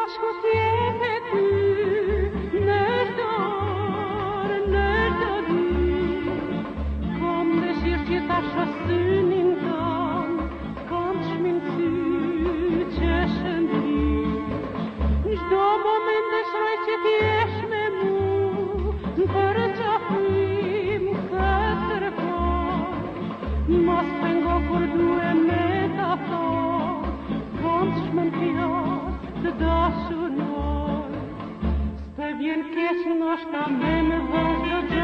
Shkust jemi për ty Nështë darë Nështë dëshirë ta shësë në danë Kom shminë Që shënë Një do Më mëndesh rajë që t'jesh me mu Në përë Që a përim Këtërë Mas pëngo kërë duhe ta ta po, Kom shmen pja da su noi Stă bien que nos também vamos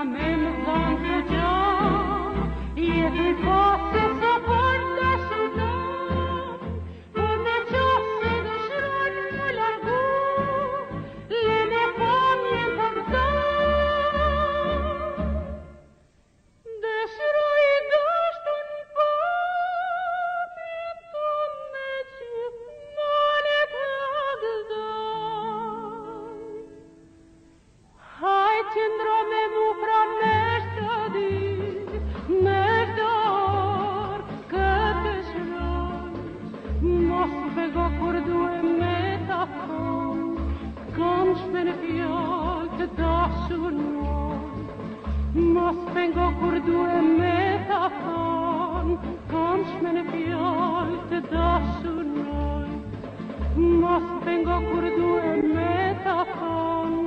la même vente tengo kur duhe me ta kon në të dashunoj Mos tengo kur duhe me ta kon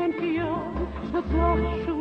në të dashunoj